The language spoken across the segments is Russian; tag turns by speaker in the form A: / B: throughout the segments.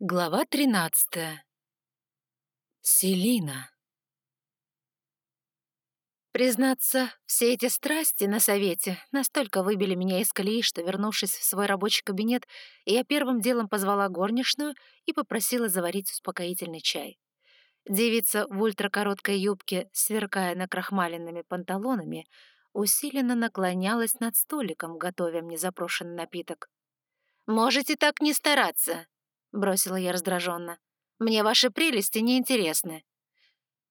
A: Глава 13. Селина. Признаться, все эти страсти на совете настолько выбили меня из колеи, что, вернувшись в свой рабочий кабинет, я первым делом позвала горничную и попросила заварить успокоительный чай. Девица в ультракороткой юбке, сверкая накрахмаленными панталонами, усиленно наклонялась над столиком, готовя мне запрошенный напиток. «Можете так не стараться!» — бросила я раздраженно. «Мне ваши прелести не интересны».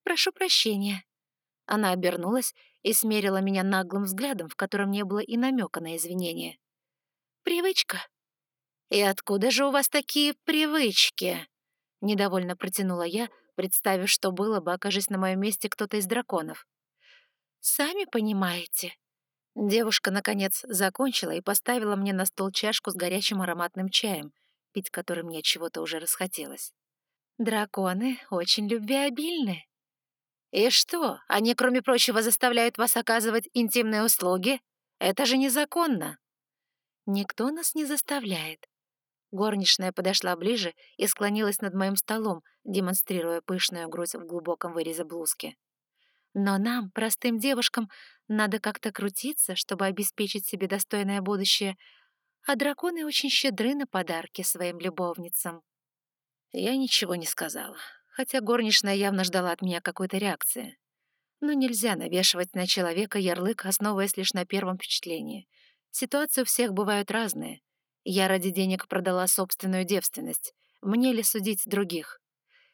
A: «Прошу прощения». Она обернулась и смерила меня наглым взглядом, в котором не было и намека на извинение. «Привычка». «И откуда же у вас такие привычки?» Недовольно протянула я, представив, что было бы, окажись на моем месте кто-то из драконов. «Сами понимаете». Девушка, наконец, закончила и поставила мне на стол чашку с горячим ароматным чаем — пить который мне чего-то уже расхотелось. Драконы очень любвеобильны. И что, они, кроме прочего, заставляют вас оказывать интимные услуги? Это же незаконно. Никто нас не заставляет. Горничная подошла ближе и склонилась над моим столом, демонстрируя пышную грудь в глубоком вырезе блузки. Но нам, простым девушкам, надо как-то крутиться, чтобы обеспечить себе достойное будущее, а драконы очень щедры на подарки своим любовницам. Я ничего не сказала, хотя горничная явно ждала от меня какой-то реакции. Но нельзя навешивать на человека ярлык, основываясь лишь на первом впечатлении. Ситуации у всех бывают разные. Я ради денег продала собственную девственность. Мне ли судить других?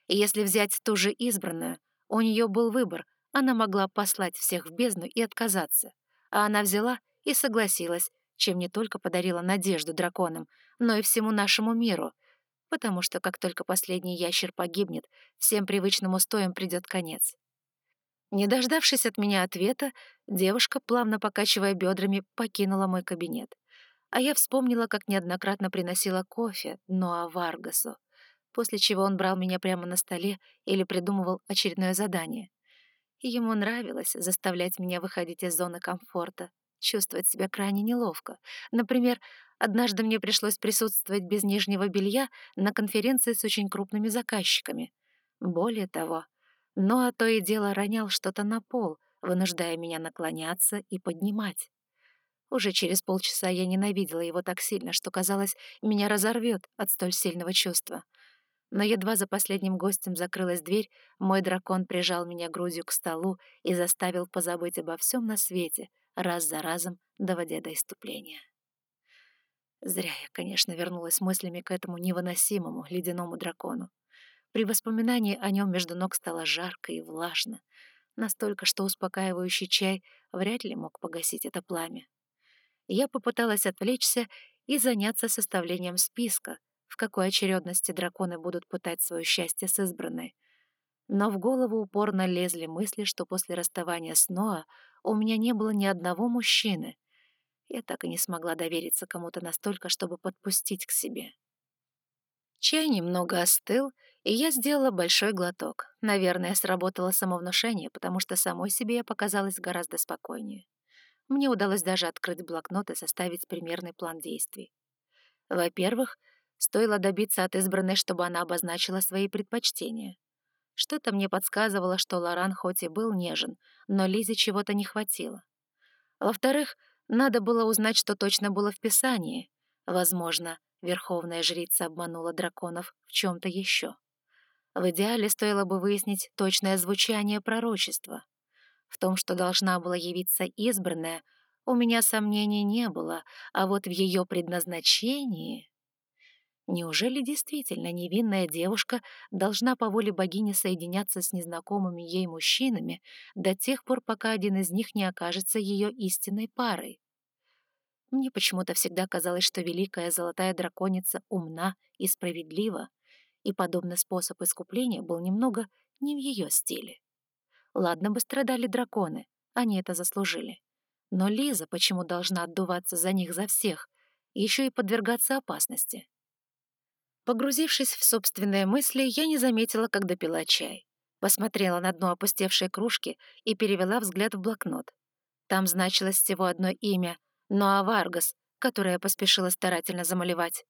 A: И если взять ту же избранную, у нее был выбор. Она могла послать всех в бездну и отказаться. А она взяла и согласилась, чем не только подарила надежду драконам, но и всему нашему миру, потому что как только последний ящер погибнет, всем привычным устоям придет конец. Не дождавшись от меня ответа, девушка, плавно покачивая бедрами, покинула мой кабинет. А я вспомнила, как неоднократно приносила кофе Ноа Варгасу, после чего он брал меня прямо на столе или придумывал очередное задание. Ему нравилось заставлять меня выходить из зоны комфорта, чувствовать себя крайне неловко. Например, однажды мне пришлось присутствовать без нижнего белья на конференции с очень крупными заказчиками. Более того, но а то и дело ронял что-то на пол, вынуждая меня наклоняться и поднимать. Уже через полчаса я ненавидела его так сильно, что, казалось, меня разорвет от столь сильного чувства. Но едва за последним гостем закрылась дверь, мой дракон прижал меня грудью к столу и заставил позабыть обо всем на свете — раз за разом доводя до иступления. Зря я, конечно, вернулась мыслями к этому невыносимому ледяному дракону. При воспоминании о нем между ног стало жарко и влажно, настолько, что успокаивающий чай вряд ли мог погасить это пламя. Я попыталась отвлечься и заняться составлением списка, в какой очередности драконы будут пытать свое счастье с избранной. Но в голову упорно лезли мысли, что после расставания с Ноа у меня не было ни одного мужчины. Я так и не смогла довериться кому-то настолько, чтобы подпустить к себе. Чай немного остыл, и я сделала большой глоток. Наверное, сработало самовнушение, потому что самой себе я показалась гораздо спокойнее. Мне удалось даже открыть блокнот и составить примерный план действий. Во-первых, стоило добиться от избранной, чтобы она обозначила свои предпочтения. Что-то мне подсказывало, что Лоран хоть и был нежен, но Лизе чего-то не хватило. Во-вторых, надо было узнать, что точно было в Писании. Возможно, верховная жрица обманула драконов в чем то еще. В идеале стоило бы выяснить точное звучание пророчества. В том, что должна была явиться избранная, у меня сомнений не было, а вот в ее предназначении... Неужели действительно невинная девушка должна по воле богини соединяться с незнакомыми ей мужчинами до тех пор, пока один из них не окажется ее истинной парой? Мне почему-то всегда казалось, что великая золотая драконица умна и справедлива, и подобный способ искупления был немного не в ее стиле. Ладно бы страдали драконы, они это заслужили. Но Лиза почему должна отдуваться за них за всех, еще и подвергаться опасности? Погрузившись в собственные мысли, я не заметила, как допила чай. Посмотрела на дно опустевшей кружки и перевела взгляд в блокнот. Там значилось всего одно имя — Ноа Варгас, которое я поспешила старательно замалевать.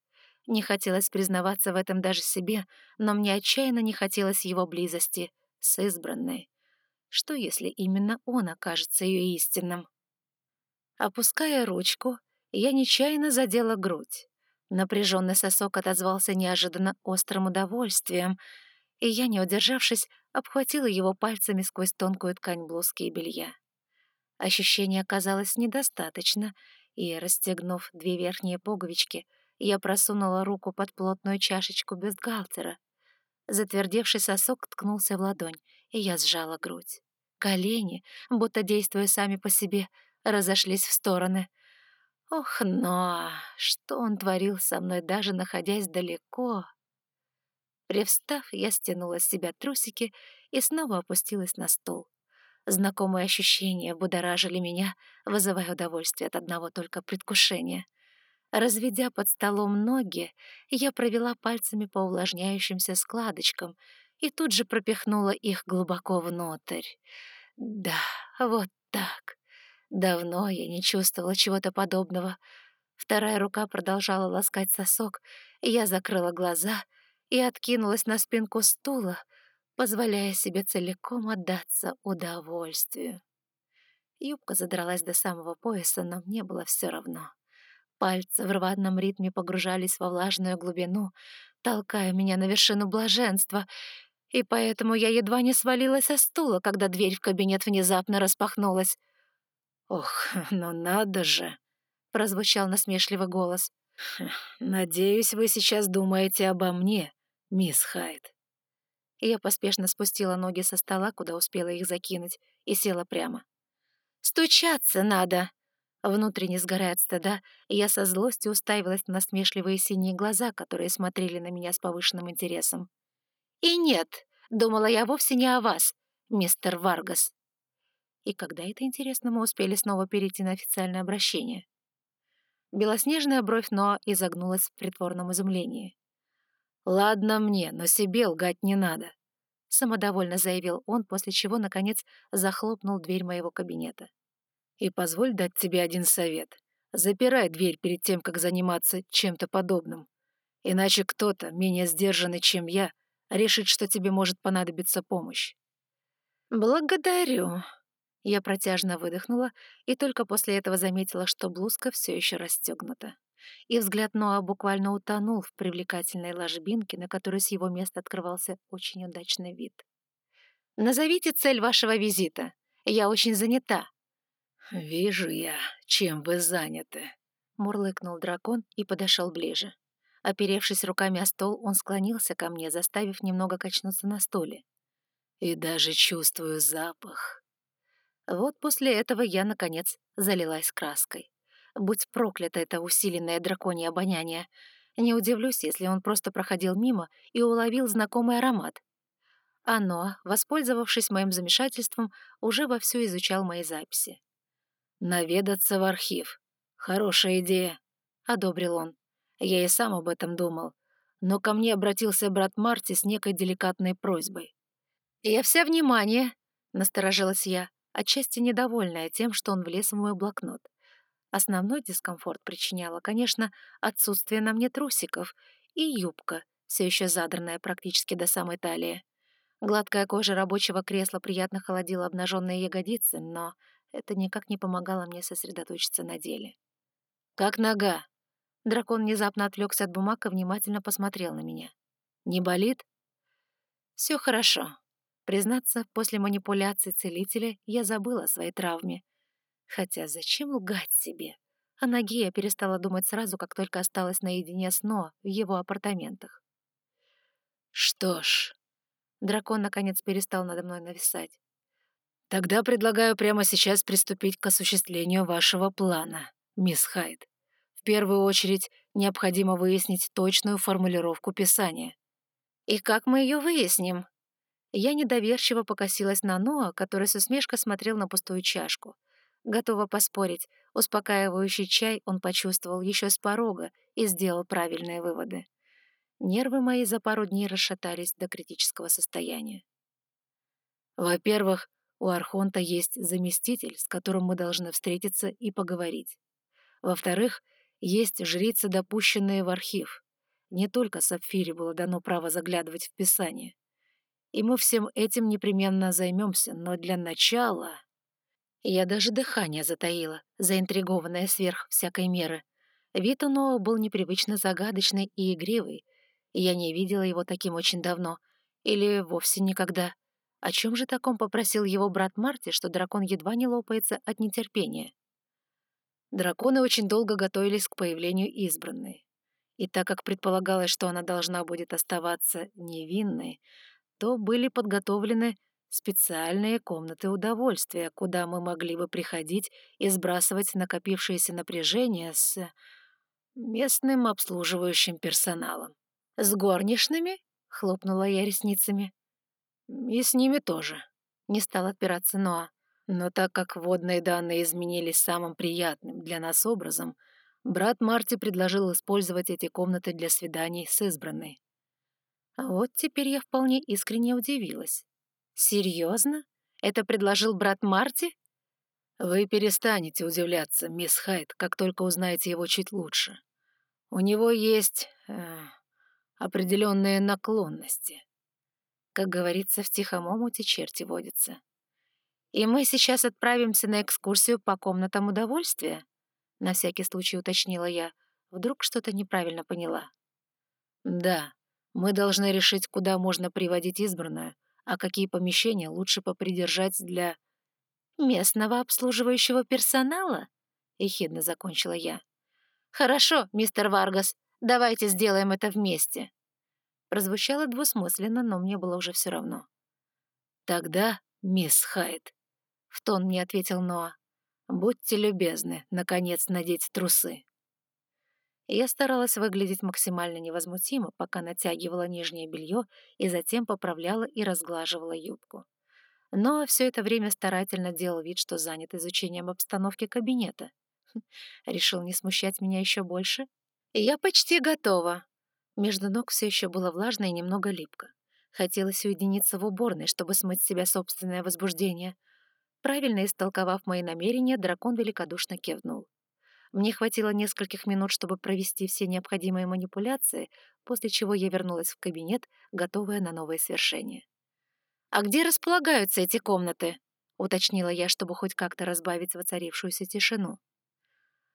A: Не хотелось признаваться в этом даже себе, но мне отчаянно не хотелось его близости с избранной. Что, если именно он окажется ее истинным? Опуская ручку, я нечаянно задела грудь. Напряженный сосок отозвался неожиданно острым удовольствием, и я, не удержавшись, обхватила его пальцами сквозь тонкую ткань блузки и белья. Ощущения оказалось недостаточно, и, расстегнув две верхние пуговички, я просунула руку под плотную чашечку бюстгальтера. Затвердевший сосок ткнулся в ладонь, и я сжала грудь. Колени, будто действуя сами по себе, разошлись в стороны. Ох, но что он творил со мной, даже находясь далеко? Привстав, я стянула с себя трусики и снова опустилась на стол. Знакомые ощущения будоражили меня, вызывая удовольствие от одного только предвкушения. Разведя под столом ноги, я провела пальцами по увлажняющимся складочкам и тут же пропихнула их глубоко внутрь. Да, вот так. Давно я не чувствовала чего-то подобного. Вторая рука продолжала ласкать сосок, и я закрыла глаза и откинулась на спинку стула, позволяя себе целиком отдаться удовольствию. Юбка задралась до самого пояса, но мне было все равно. Пальцы в рваном ритме погружались во влажную глубину, толкая меня на вершину блаженства, и поэтому я едва не свалилась со стула, когда дверь в кабинет внезапно распахнулась. «Ох, ну надо же!» — прозвучал насмешливый голос. «Надеюсь, вы сейчас думаете обо мне, мисс Хайд». Я поспешно спустила ноги со стола, куда успела их закинуть, и села прямо. «Стучаться надо!» Внутренне сгорая от стыда, я со злостью уставилась на смешливые синие глаза, которые смотрели на меня с повышенным интересом. «И нет, думала я вовсе не о вас, мистер Варгас». И когда это, интересно, мы успели снова перейти на официальное обращение? Белоснежная бровь Ноа изогнулась в притворном изумлении. «Ладно мне, но себе лгать не надо», — самодовольно заявил он, после чего, наконец, захлопнул дверь моего кабинета. И позволь дать тебе один совет. Запирай дверь перед тем, как заниматься чем-то подобным. Иначе кто-то, менее сдержанный, чем я, решит, что тебе может понадобиться помощь. «Благодарю». Я протяжно выдохнула и только после этого заметила, что блузка все еще расстегнута. И взгляд Ноа буквально утонул в привлекательной ложбинке, на которой с его места открывался очень удачный вид. «Назовите цель вашего визита. Я очень занята», «Вижу я, чем вы заняты», — мурлыкнул дракон и подошел ближе. Оперевшись руками о стол, он склонился ко мне, заставив немного качнуться на стуле. «И даже чувствую запах». Вот после этого я, наконец, залилась краской. Будь проклято это усиленное драконье обоняние. Не удивлюсь, если он просто проходил мимо и уловил знакомый аромат. Оно, воспользовавшись моим замешательством, уже вовсю изучал мои записи. «Наведаться в архив. Хорошая идея», — одобрил он. Я и сам об этом думал. Но ко мне обратился брат Марти с некой деликатной просьбой. «Я вся внимание», — насторожилась я, отчасти недовольная тем, что он влез в мой блокнот. Основной дискомфорт причиняло, конечно, отсутствие на мне трусиков и юбка, все еще задранная практически до самой талии. Гладкая кожа рабочего кресла приятно холодила обнаженные ягодицы, но это никак не помогало мне сосредоточиться на деле. «Как нога?» Дракон внезапно отвлекся от бумаг и внимательно посмотрел на меня. «Не болит?» Все хорошо. Признаться, после манипуляции целителя я забыла о своей травме. Хотя зачем лгать себе? О ноге я перестала думать сразу, как только осталась наедине с Но в его апартаментах. «Что ж...» Дракон наконец перестал надо мной нависать. Тогда предлагаю прямо сейчас приступить к осуществлению вашего плана, мисс Хайд. В первую очередь необходимо выяснить точную формулировку писания. И как мы ее выясним? Я недоверчиво покосилась на Ноа, который с усмешкой смотрел на пустую чашку. Готова поспорить, успокаивающий чай он почувствовал еще с порога и сделал правильные выводы. Нервы мои за пару дней расшатались до критического состояния. Во-первых, у Архонта есть заместитель, с которым мы должны встретиться и поговорить. Во-вторых, есть жрицы, допущенные в архив. не только Сапфире было дано право заглядывать в Писание. И мы всем этим непременно займемся, но для начала... Я даже дыхание затаила, заинтригованная сверх всякой меры. Вид у Ноа был непривычно загадочный и игривый, я не видела его таким очень давно, или вовсе никогда. О чем же таком попросил его брат Марти, что дракон едва не лопается от нетерпения? Драконы очень долго готовились к появлению избранной. И так как предполагалось, что она должна будет оставаться невинной, то были подготовлены специальные комнаты удовольствия, куда мы могли бы приходить и сбрасывать накопившееся напряжение с местным обслуживающим персоналом. «С горничными?» — хлопнула я ресницами. «И с ними тоже», — не стал отпираться Ноа. Но так как водные данные изменились самым приятным для нас образом, брат Марти предложил использовать эти комнаты для свиданий с избранной. А вот теперь я вполне искренне удивилась. «Серьезно? Это предложил брат Марти?» «Вы перестанете удивляться, мисс Хайт, как только узнаете его чуть лучше. У него есть э, определенные наклонности. Как говорится, в тихом омуте черти водятся. И мы сейчас отправимся на экскурсию по комнатам удовольствия?» На всякий случай уточнила я. Вдруг что-то неправильно поняла. «Да, мы должны решить, куда можно приводить избранную, а какие помещения лучше попридержать для...» «Местного обслуживающего персонала?» — ехидно закончила я. «Хорошо, мистер Варгас, давайте сделаем это вместе». Прозвучало двусмысленно, но мне было уже все равно. «Тогда, мисс Хайт, в тон мне ответил Ноа. «Будьте любезны, наконец, надеть трусы». Я старалась выглядеть максимально невозмутимо, пока натягивала нижнее белье и затем поправляла и разглаживала юбку. Но все это время старательно делал вид, что занят изучением обстановки кабинета. Решил не смущать меня еще больше. Я почти готова. Между ног все еще было влажно и немного липко. Хотелось уединиться в уборной, чтобы смыть с себя собственное возбуждение — Правильно истолковав мои намерения, дракон великодушно кивнул. Мне хватило нескольких минут, чтобы провести все необходимые манипуляции, после чего я вернулась в кабинет, готовая на новые свершения. «А где располагаются эти комнаты?» — уточнила я, чтобы хоть как-то разбавить воцарившуюся тишину.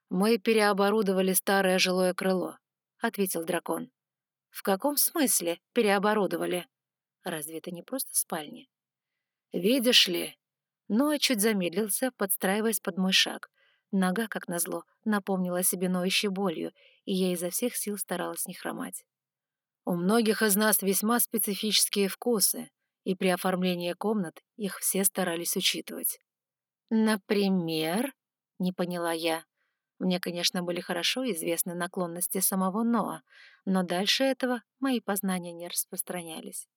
A: «Мы переоборудовали старое жилое крыло», — ответил дракон. «В каком смысле переоборудовали? Разве это не просто спальня?» «Видишь ли, но чуть замедлился, подстраиваясь под мой шаг. Нога, как назло, напомнила себе ноющей болью, и я изо всех сил старалась не хромать. У многих из нас весьма специфические вкусы, и при оформлении комнат их все старались учитывать. «Например?» — не поняла я. Мне, конечно, были хорошо известны наклонности самого Ноа, но дальше этого мои познания не распространялись.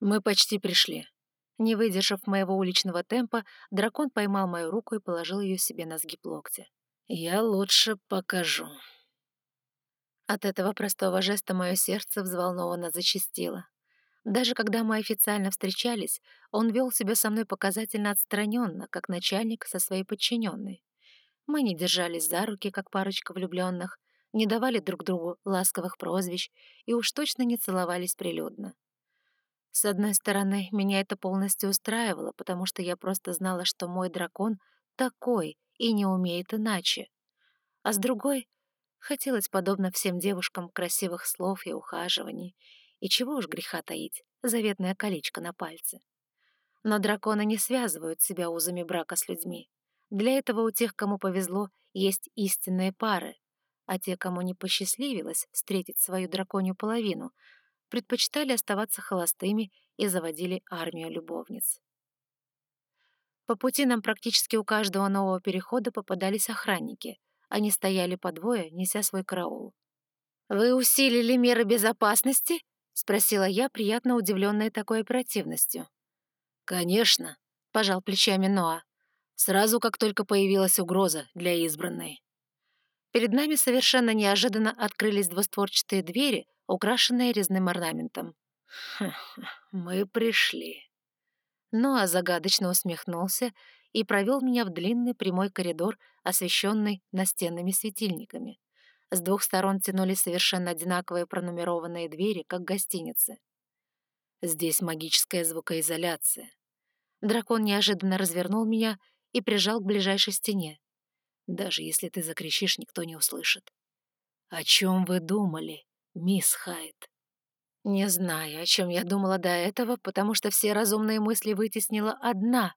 A: «Мы почти пришли», не выдержав моего уличного темпа, дракон поймал мою руку и положил ее себе на сгиб локтя. «Я лучше покажу». От этого простого жеста мое сердце взволнованно зачастило. Даже когда мы официально встречались, он вел себя со мной показательно отстраненно, как начальник со своей подчиненной. Мы не держались за руки, как парочка влюбленных, не давали друг другу ласковых прозвищ и уж точно не целовались прилюдно. С одной стороны, меня это полностью устраивало, потому что я просто знала, что мой дракон такой и не умеет иначе. А с другой, хотелось, подобно всем девушкам, красивых слов и ухаживаний. И чего уж греха таить, заветное колечко на пальце. Но драконы не связывают себя узами брака с людьми. Для этого у тех, кому повезло, есть истинные пары, а те, кому не посчастливилось встретить свою драконью половину — предпочитали оставаться холостыми и заводили армию любовниц. По пути нам практически у каждого нового перехода попадались охранники. Они стояли по двое, неся свой караул. «Вы усилили меры безопасности?» — спросила я, приятно удивленная такой оперативностью. «Конечно», — пожал плечами Ноа. «Сразу, как только появилась угроза для избранной». Перед нами совершенно неожиданно открылись двустворчатые двери, украшенные резным орнаментом. «Мы пришли». Ноа загадочно усмехнулся и провел меня в длинный прямой коридор, освещенный настенными светильниками. С двух сторон тянулись совершенно одинаковые пронумерованные двери, как гостиницы. Здесь магическая звукоизоляция. Дракон неожиданно развернул меня и прижал к ближайшей стене. Даже если ты закричишь, никто не услышит. «О чем вы думали, мисс Хайт?» Не знаю, о чем я думала до этого, потому что все разумные мысли вытеснила одна.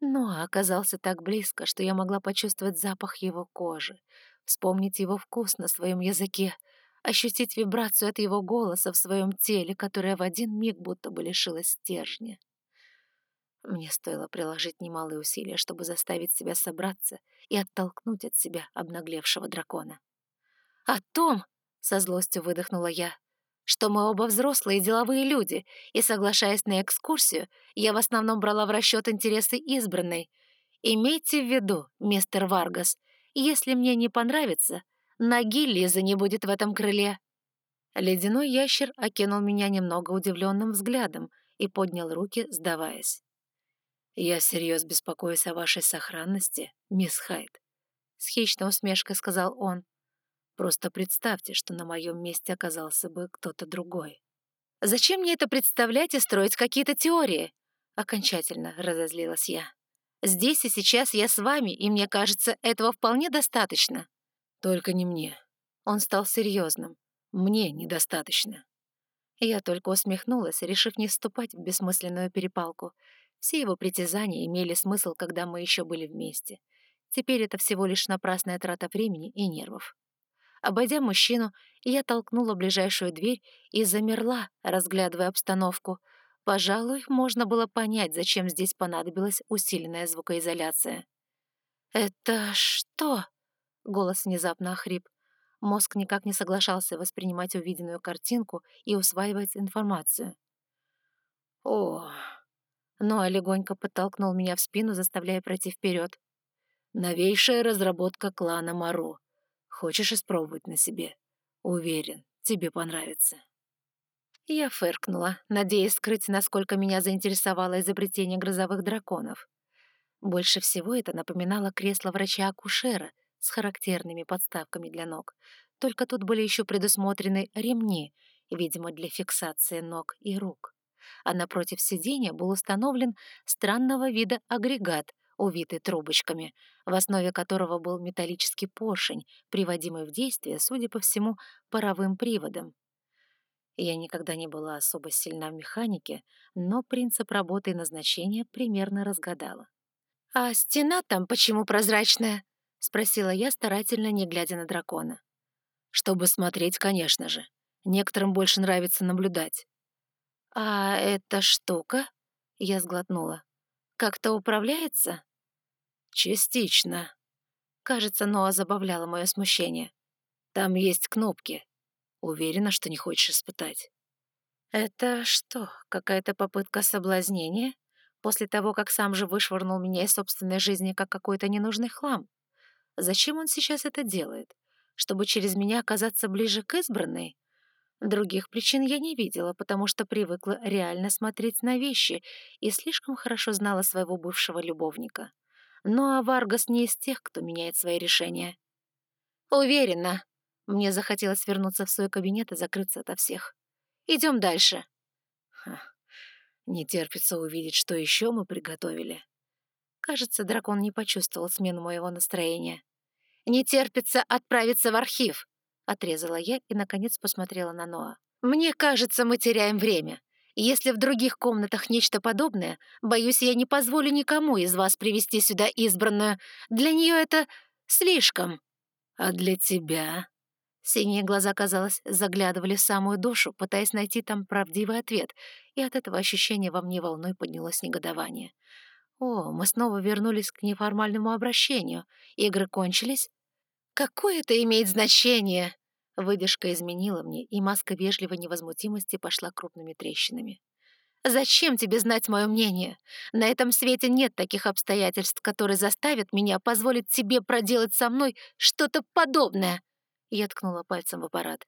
A: Но оказался так близко, что я могла почувствовать запах его кожи, вспомнить его вкус на своем языке, ощутить вибрацию от его голоса в своем теле, которая в один миг будто бы лишилась стержня. Мне стоило приложить немалые усилия, чтобы заставить себя собраться и оттолкнуть от себя обнаглевшего дракона. «О том!» — со злостью выдохнула я что мы оба взрослые деловые люди, и, соглашаясь на экскурсию, я в основном брала в расчет интересы избранной. Имейте в виду, мистер Варгас, если мне не понравится, ноги Лизы не будет в этом крыле». Ледяной ящер окинул меня немного удивленным взглядом и поднял руки, сдаваясь. «Я всерьез беспокоюсь о вашей сохранности, мисс Хайт», — с хищной усмешкой сказал он. «Просто представьте, что на моем месте оказался бы кто-то другой». «Зачем мне это представлять и строить какие-то теории?» Окончательно разозлилась я. «Здесь и сейчас я с вами, и мне кажется, этого вполне достаточно». «Только не мне». Он стал серьезным. «Мне недостаточно». Я только усмехнулась, решив не вступать в бессмысленную перепалку — все его притязания имели смысл, когда мы еще были вместе. Теперь это всего лишь напрасная трата времени и нервов. Обойдя мужчину, я толкнула ближайшую дверь и замерла, разглядывая обстановку. Пожалуй, можно было понять, зачем здесь понадобилась усиленная звукоизоляция. «Это что?» — голос внезапно охрип. Мозг никак не соглашался воспринимать увиденную картинку и усваивать информацию. «О, Ноа легонько подтолкнул меня в спину, заставляя пройти вперед. «Новейшая разработка клана Маро. Хочешь испробовать на себе? Уверен, тебе понравится». Я фыркнула, надеясь скрыть, насколько меня заинтересовало изобретение грозовых драконов. Больше всего это напоминало кресло врача-акушера с характерными подставками для ног. Только тут были еще предусмотрены ремни, видимо, для фиксации ног и рук а напротив сиденья был установлен странного вида агрегат, увитый трубочками, в основе которого был металлический поршень, приводимый в действие, судя по всему, паровым приводом. Я никогда не была особо сильна в механике, но принцип работы и назначения примерно разгадала. «А стена там почему прозрачная?» — спросила я, старательно не глядя на дракона. «Чтобы смотреть, конечно же. Некоторым больше нравится наблюдать. «А эта штука?» — я сглотнула. «Как-то управляется?» «Частично». Кажется, Ноа забавляла мое смущение. «Там есть кнопки. Уверена, что не хочешь испытать». «Это что, какая-то попытка соблазнения? После того, как сам же вышвырнул меня из собственной жизни как какой-то ненужный хлам? Зачем он сейчас это делает? Чтобы через меня оказаться ближе к избранной? Других причин я не видела, потому что привыкла реально смотреть на вещи и слишком хорошо знала своего бывшего любовника. Ну а Варгас не из тех, кто меняет свои решения. «Уверена». Мне захотелось вернуться в свой кабинет и закрыться ото всех. Идем дальше. Ха, не терпится увидеть, что еще мы приготовили. Кажется, дракон не почувствовал смену моего настроения. Не терпится отправиться в архив. Отрезала я и, наконец, посмотрела на Ноа. «Мне кажется, мы теряем время. Если в других комнатах нечто подобное, боюсь, я не позволю никому из вас привести сюда избранную. Для нее это слишком». «А для тебя?» Синие глаза, казалось, заглядывали в самую душу, пытаясь найти там правдивый ответ, и от этого ощущения во мне волной поднялось негодование. О, мы снова вернулись к неформальному обращению. Игры кончились, «Какое это имеет значение?» Выдержка изменила мне, и маска вежливой невозмутимости пошла крупными трещинами. «Зачем тебе знать мое мнение? На этом свете нет таких обстоятельств, которые заставят меня позволить тебе проделать со мной что-то подобное!» Я ткнула пальцем в аппарат.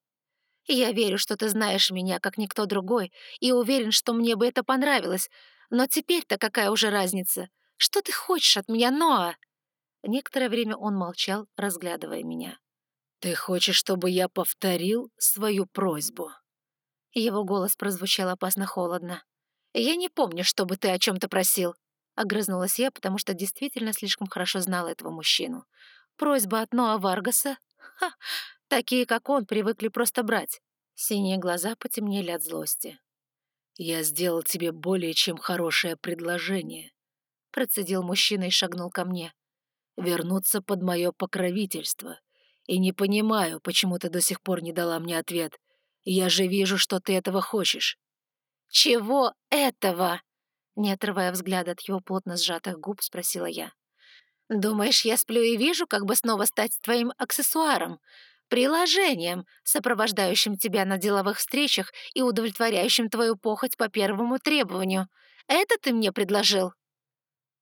A: «Я верю, что ты знаешь меня, как никто другой, и уверен, что мне бы это понравилось. Но теперь-то какая уже разница? Что ты хочешь от меня, Ноа?» Некоторое время он молчал, разглядывая меня.
B: «Ты хочешь, чтобы я повторил свою просьбу?»
A: Его голос прозвучал опасно холодно. «Я не помню, чтобы ты о чем-то просил», — огрызнулась я, потому что действительно слишком хорошо знала этого мужчину. Просьба от Ноа Варгаса? Ха! Такие, как он, привыкли просто брать. Синие глаза потемнели от злости.
B: «Я сделал тебе более чем хорошее предложение», — процедил мужчина и шагнул ко мне. «Вернуться под мое покровительство. И не понимаю, почему ты до сих пор не дала мне ответ. Я же вижу, что ты этого хочешь».
A: «Чего этого?» Не отрывая взгляда от его плотно сжатых губ, спросила я. «Думаешь, я сплю и вижу, как бы снова стать твоим аксессуаром, приложением, сопровождающим тебя на деловых встречах и удовлетворяющим твою похоть по первому требованию? Это ты мне предложил?»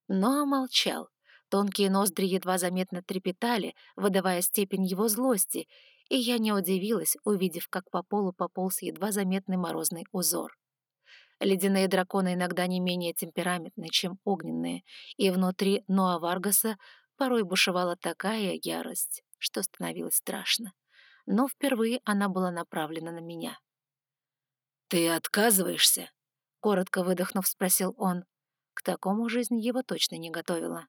A: Но молчал. Тонкие ноздри едва заметно трепетали, выдавая степень его злости, и я не удивилась, увидев, как по полу пополз едва заметный морозный узор. Ледяные драконы иногда не менее темпераментны, чем огненные, и внутри Ноа Варгаса порой бушевала такая ярость, что становилось страшно. Но впервые она была направлена на меня.
B: «Ты отказываешься?» — коротко выдохнув, спросил он.
A: К такому жизнь его точно не готовила.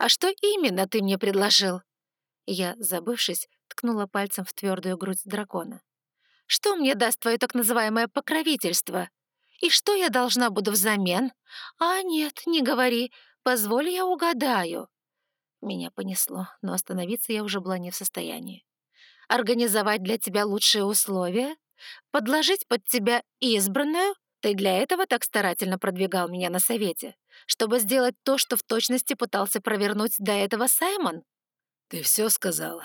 A: «А что именно ты мне предложил?» Я, забывшись, ткнула пальцем в твердую грудь дракона. «Что мне даст твое так называемое покровительство? И что я должна буду взамен? А нет, не говори, позволь я угадаю». Меня понесло, но остановиться я уже была не в состоянии. «Организовать для тебя лучшие условия? Подложить под тебя избранную? Ты для этого так старательно продвигал меня на совете, чтобы сделать то, что в точности пытался провернуть до этого Саймон?»
B: «Ты все сказала?»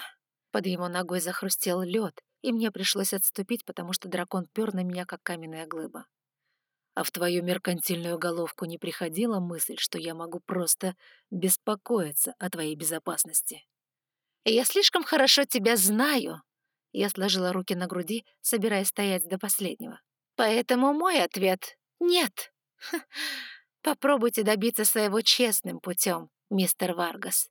A: Под его ногой захрустел лед, и мне пришлось отступить, потому что дракон пёр на меня, как каменная глыба.
B: А в твою меркантильную головку не приходила мысль, что я могу просто беспокоиться о твоей безопасности?
A: Я слишком хорошо тебя знаю. Я сложила руки на груди, собираясь стоять до последнего. Поэтому мой ответ — нет. Попробуйте добиться своего честным путем, мистер Варгас.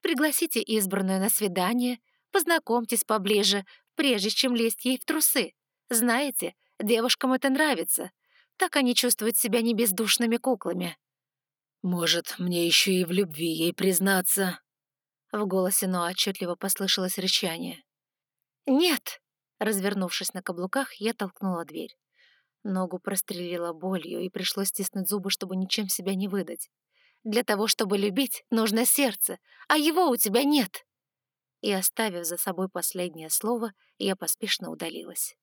A: Пригласите избранную на свидание, познакомьтесь поближе, прежде чем лезть ей в трусы. Знаете, девушкам это нравится — так они чувствуют себя не бездушными куклами.
B: «Может, мне еще и в любви ей признаться?»
A: В голосе Ноа отчетливо послышалось рычание. «Нет!» Развернувшись на каблуках, я толкнула дверь. Ногу прострелила болью, и пришлось стиснуть зубы, чтобы ничем себя не выдать. «Для того, чтобы любить, нужно сердце, а его у тебя нет!» И, оставив за собой последнее слово, я поспешно удалилась.